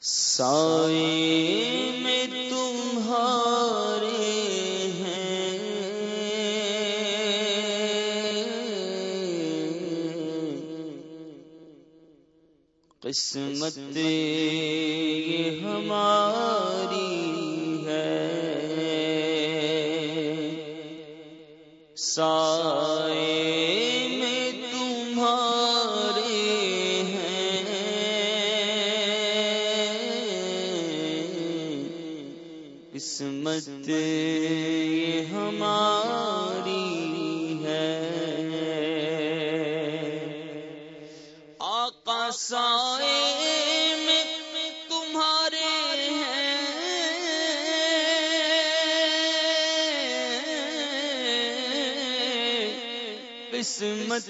سائے میں تمہارے ہیں۔ قسمت یہ ہمارے قسمت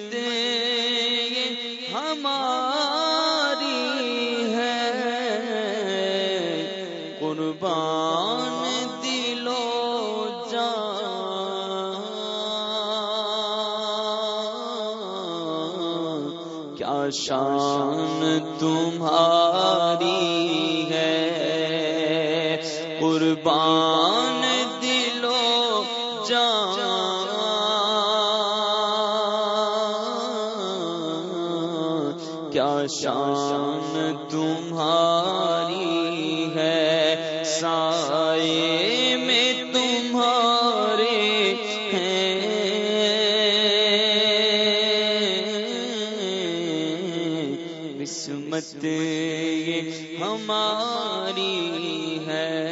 ہماری ہے قربان دلو جان۔ کیا شان تم قسمت یہ ہماری ہے۔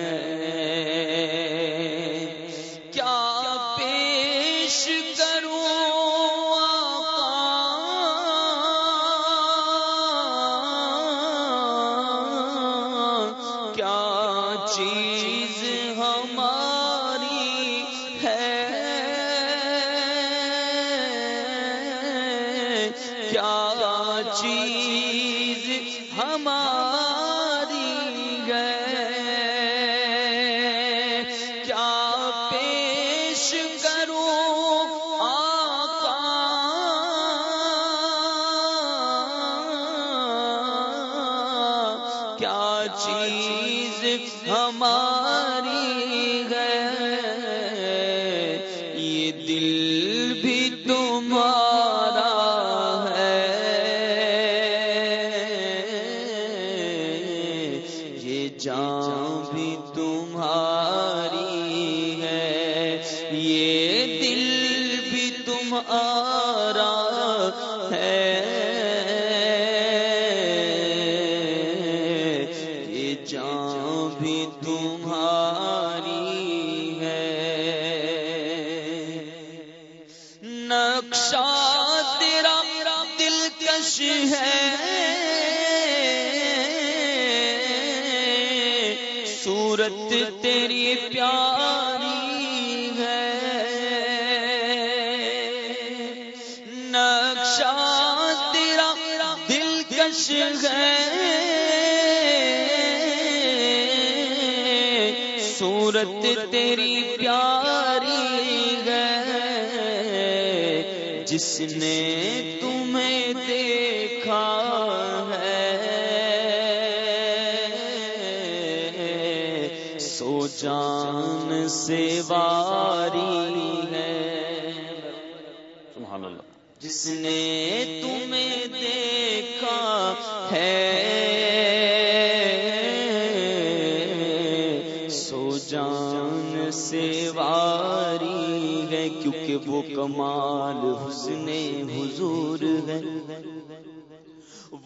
کیا چیز ہماری ہے؟ صورت تیری پیاری ہے۔ نقشہ تیرا دلکش ہے۔ صورت تیری پیاری ہے۔ جس نے تمہیں دیکھا جان سے واری ہے۔ سبحان اللہ۔ جس نے تمہیں دیکھا ہے، سو جان سے واری ہے، کیونکہ وہ کمال حسن حضور ہے۔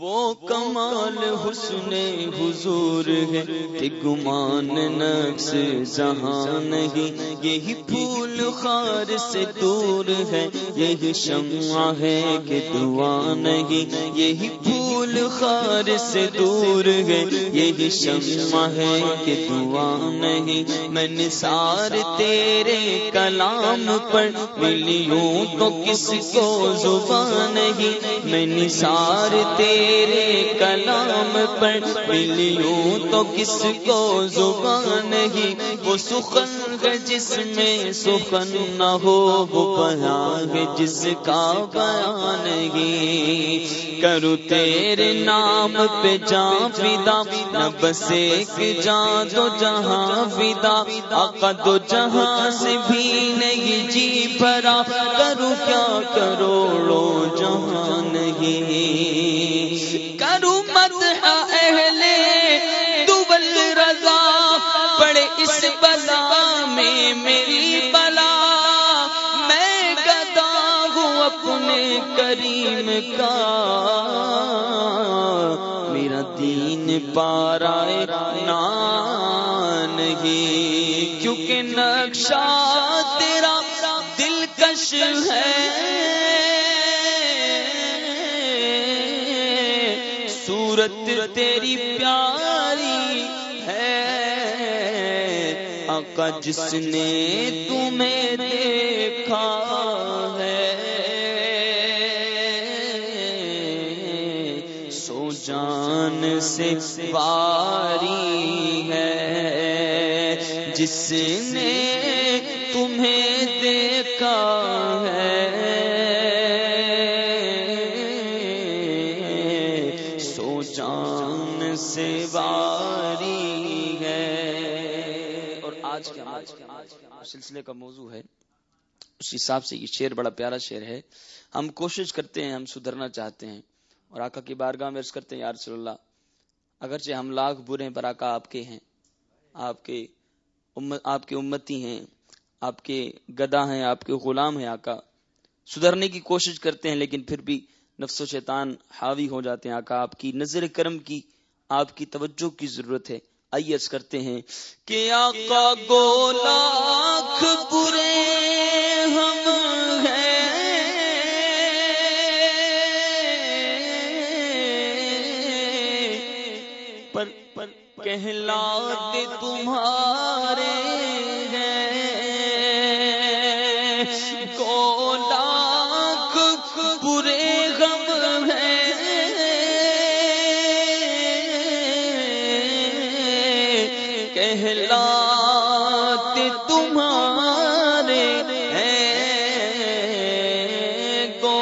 وہ کمال حسن حضور ہے کہ گمان نقص جہاں نہیں، یہی پھول خار سے دور ہے، یہی شمع ہے کہ دعا نہیں، یہی پھول خار سے دور ہے۔ یہی شمع ہے کہ دعا نہیں۔ میں نثار تیرے کلام پر ملیوں تو کس کو زبان نہیں۔ میں نثار تیرے کلام پر ملیوں تو کس کو زبان نہیں۔ وہ سخن ہے جس میں سخن نہ ہو، وہ بیان ہے جس کا بیان نہیں۔ کرو تیرے تیرے نام پہ جان فدا نہ بس ایک جان تو جہاں فدا آقا دو جہاں سے بھی نہیں جی بھرا۔ کرو کیا کروڑوں جہاں نہیں۔ کرو مت اہل دول رضا۔ پڑے اس بلا میں میری بلا۔ میں گدا ہوں اپنے کریم کا۔ دین پارائے نہیں کیونکہ نقشہ تیرا دلکش ہے۔ سورت تیری پیاری ہے۔ آقا جس نے تمہیں دیکھا سے واری ہے، جس نے تمہیں دیکھا ہے۔ سو جان سے واری ہے۔ اور آج کے آج کے سلسلے کا موضوع ہے اس حساب سے یہ شعر بڑا پیارا شعر ہے۔ ہم کوشش کرتے ہیں، ہم سدھرنا چاہتے ہیں۔ اور آقا کی بارگاہ میں عرض کرتے ہیں، یا رسول اللہ اگرچہ ہم لاکھ برے ہیں پر آپ کے ہیں۔ آپ کے امت، آپ کے امتی ہیں۔ آپ کے گدا ہیں، آپ کے غلام ہیں، آقا۔ سدھرنے کی کوشش کرتے ہیں، لیکن پھر بھی نفس و شیطان حاوی ہو جاتے ہیں۔ آقا، آپ کی نظر کرم کی، آپ کی توجہ کی ضرورت ہے۔ آئیے عرض کرتے ہیں کہ آقا گو لاکھ برے پر کہلاتے تمہارے ہیں۔ کو برے غم ہیں۔ کہلاتے تمہارے ہیں۔ کو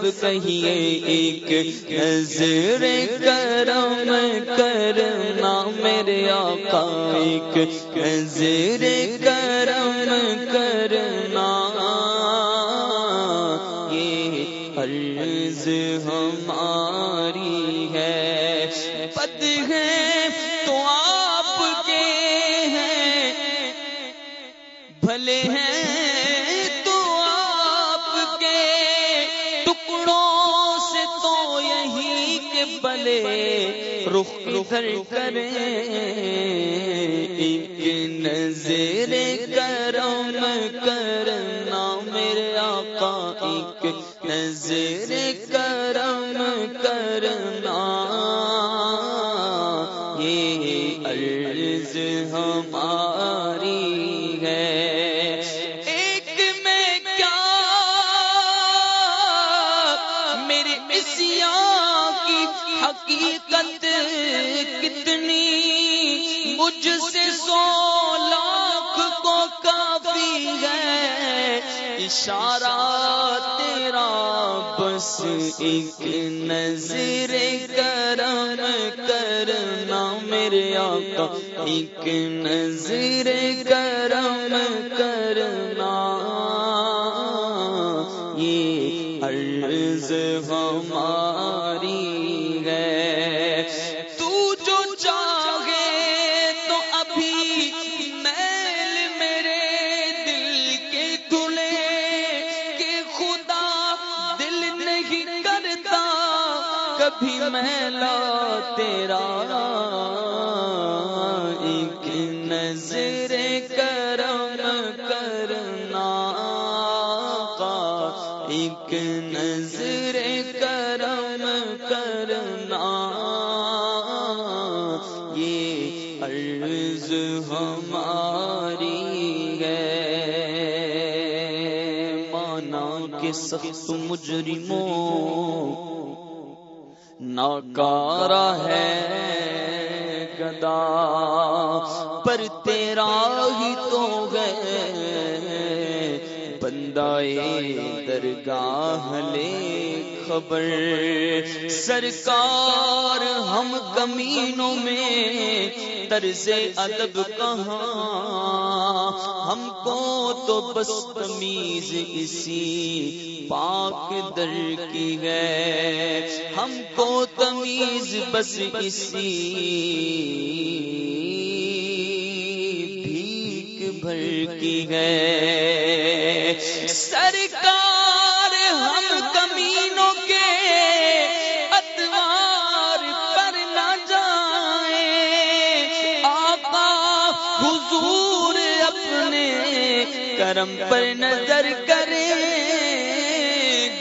سب کہیے ایک نظر کرم کرنا میرے آقا، ایک نظر کرم کرنا۔ یہ عرض ہماری رخ کدھر کریں ایک نظر کرم کرنا میرے آقا ایک نظر حقیقت کتنی؟ مجھ سے سو لاکھ کو کافی ہے۔ اشارہ تیرا بس ایک نظر کرم کرنا میرے آقا۔ ایک نظر کرم ایک نظر کرم کرنا ایک نظر کرم کرنا یہ عرض ہماری ہے۔ مانا کے سخت مجرموں ناکارا ہے۔ گدا پر تیرا ہی تو گئے بندہ درگاہ لے خبر۔ سرکار ہم کمینوں میں طرز ادب کہاں۔ ہم کو تو بس تمیز اسی پاک در کی گئے ہم کو تمیز بس اسی بھر کی گئے سرکار کرم پر نظر کرے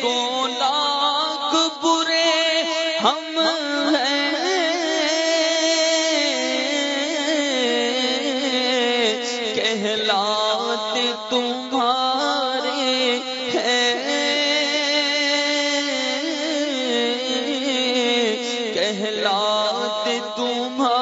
گولاک برے ہم کہلاتے تمہارے کہلاتے تمہارے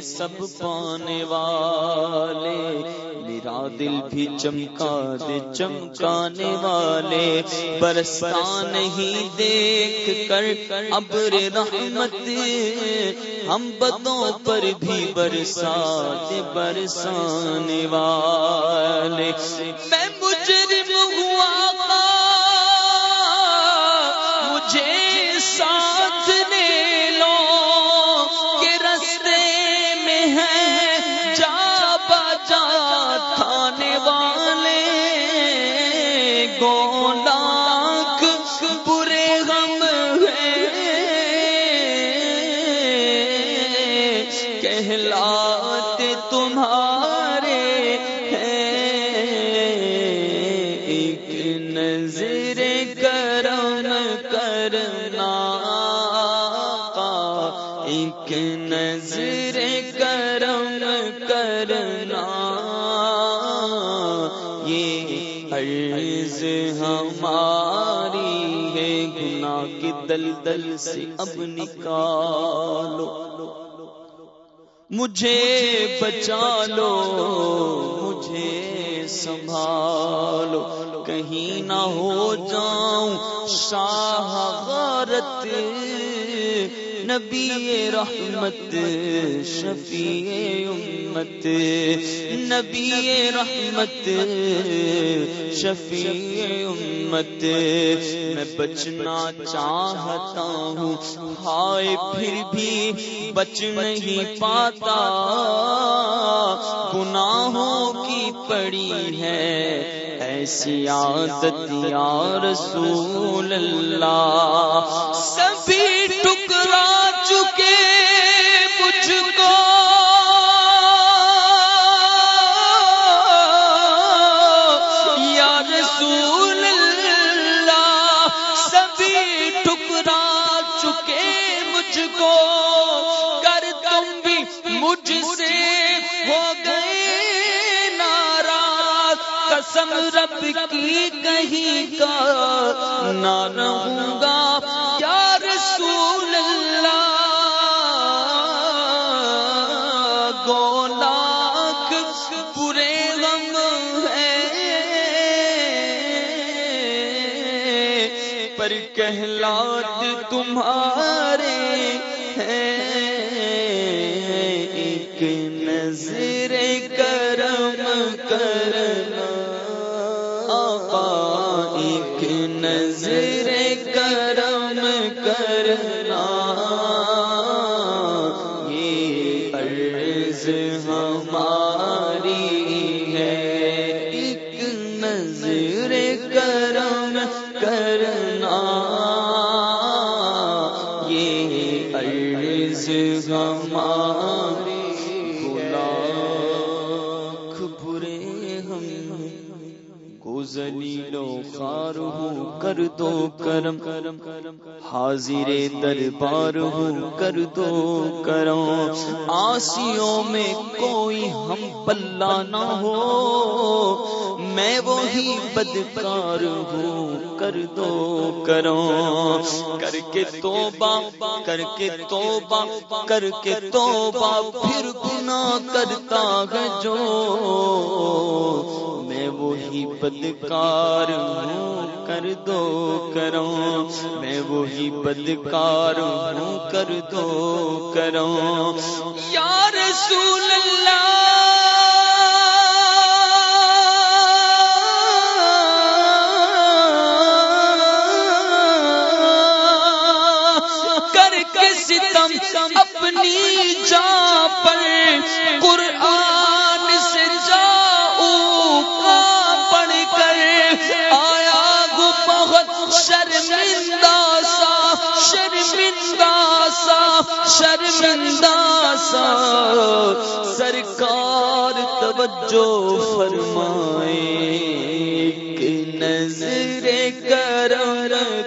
ہیں سب پانے والے، میرا دل بھی چمکا دے چمکانے والے۔ برستا نہیں دیکھ کر ابر رحمت، ہم بدوں پر بھی برسات برسانے والے۔ میں ایک نظر کرم کرنا، یہ عرض ہماری ہے، گناہ کی دل دل سے اب نکالو۔ مجھے بچا لو، مجھے سنبھالو۔ کہیں نہ ہو جاؤں، شاہ غارت نبی رحمت، شفیع امت، نبی رحمت، شفیع امت۔ میں بچنا چاہتا ہوں، ہائے پھر بھی بچ نہیں پاتا۔ گناہوں کی پڑی ہے، ایسی عادت یا رسول اللہ۔ سبھی رب کی کہیں کا نہ رہوں گا۔ یا رسول اللہ گولاک پورے غم ہے۔ پر کہلات تمہارے ہیں۔ دو کرم کرم کرم حاضر دربار ہو کر دو کرم، آسیوں میں کوئی ہم پلہ نہ ہو، میں وہی بدکار ہوں کر دو کرو کر کے توبہ، کر کے توبہ، کر کے توبہ، پھر گناہ کرتا ہے جو وہی بدکار ہوں، کر دو کرو میں وہی بدکار ہوں، کر دو کرو یا رسول اللہ، کر کے ستم اپنی جا توجہ فرمائے ایک نظر کرم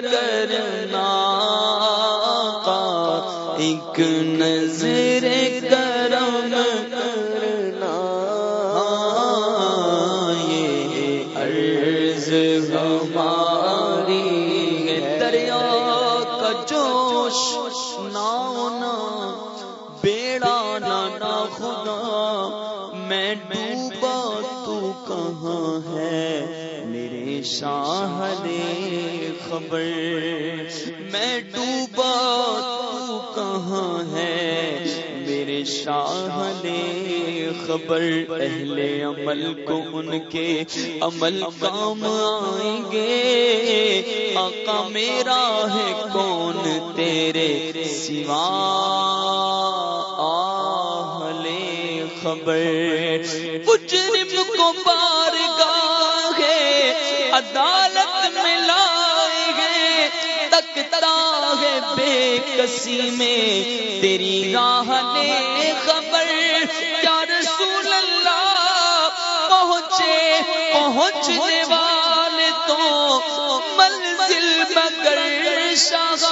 کہاں ہے میرے شاہ نے خبر؟ میں ڈوبا تو کہاں ہے میرے شاہ نے خبر؟ اہل عمل کو ان کے عمل کام آئیں گے۔ آقا میرا ہے کون تیرے سوا؟ آہل خبر۔ مجرم کو بار گاہ عدالت میں لائے گے تکتا ہے بے کسی میں۔ تیری راہ نے خبر، یا رسول اللہ، پہنچے، پہنچنے والے تو منزل مگر شاہ۔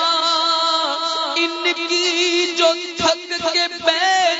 ان کی جو تھک کے بیٹھے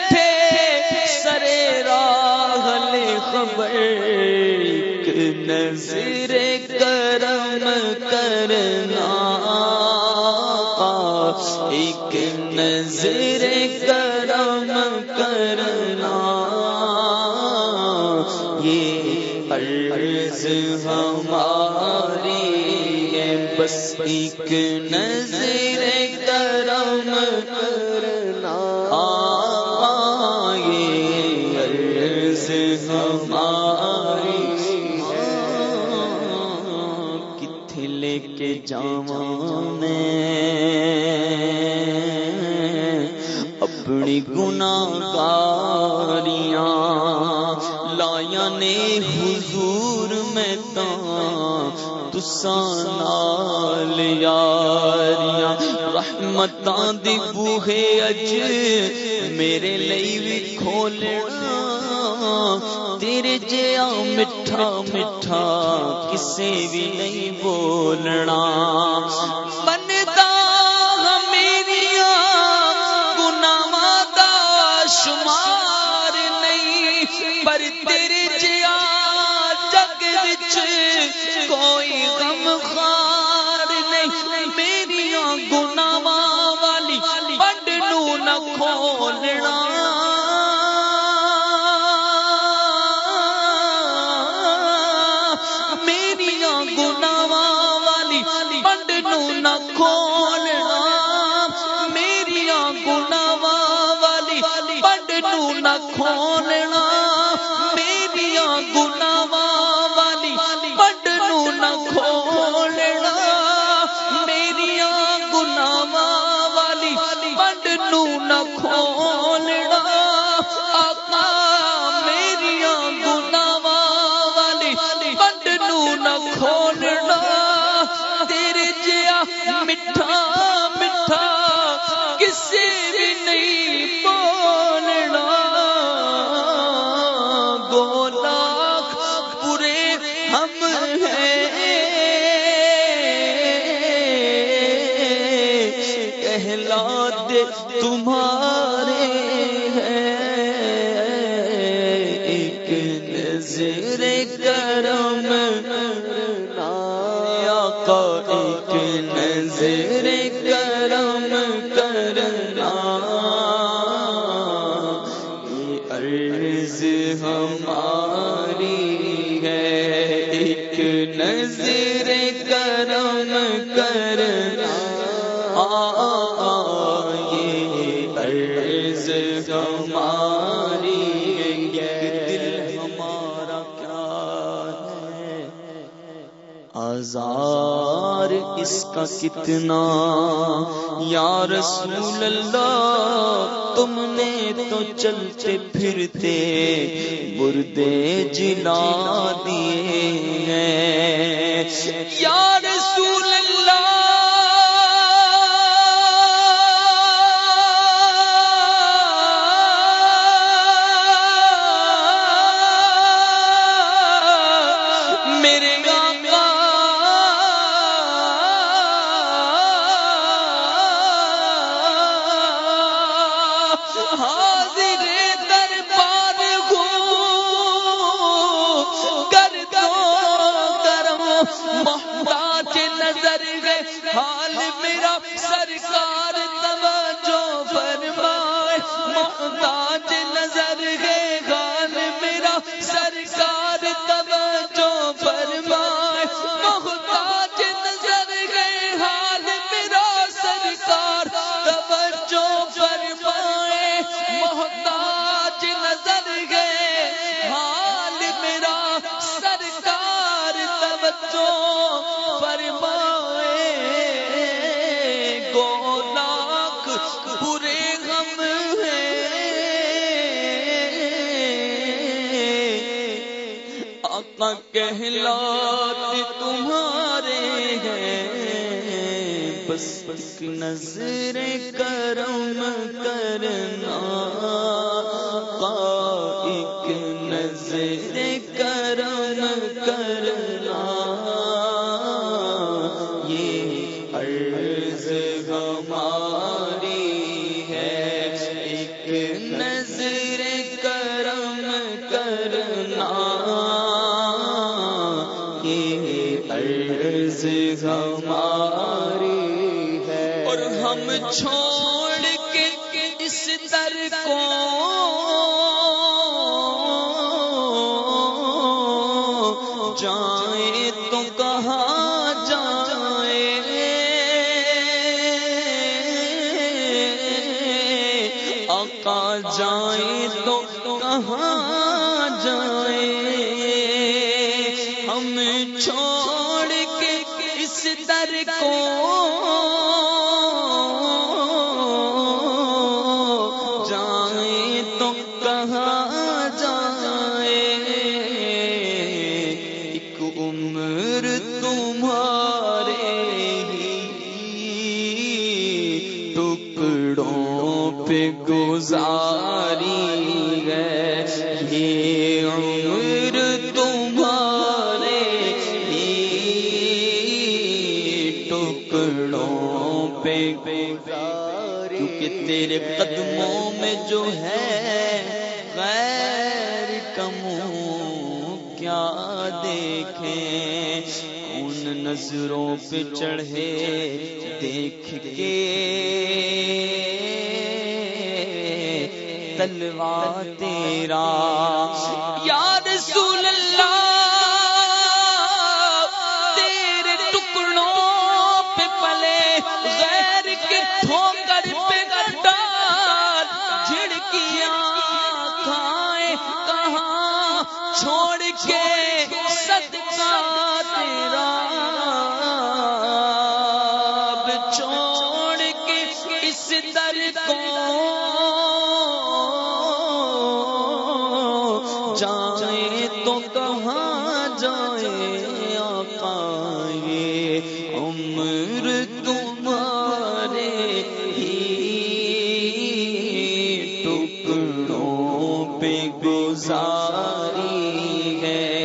اپنی گناہگاریاں لایا نے حضور میں تا تسان یاریاں۔ رحمتاں دی بوہے اج میرے لئی بھی کھولنا۔ تیرے جیا مٹھا مٹھا کسے بھی نہیں بولنا۔ نہیں پر جیا جگ وچ کوئی غم خار کہلا دے تمہارا کا کتنا؟ یا رسول اللہ، تم نے تو چلتے پھرتے بردے جلا دیے یا رسول کہلات تمہارے ہیں۔ بس ایک نظر کرم کرنا کا ایک نظر کرم کرنا۔ سر کو تیرے قدموں میں جو ہے غیر کموں، کیا دیکھیں؟ ان نظروں پہ چڑھے؟ دیکھ کے۔ تلوار تیرا۔ یا رسول اللہ۔ چھوڑ ساری ہے۔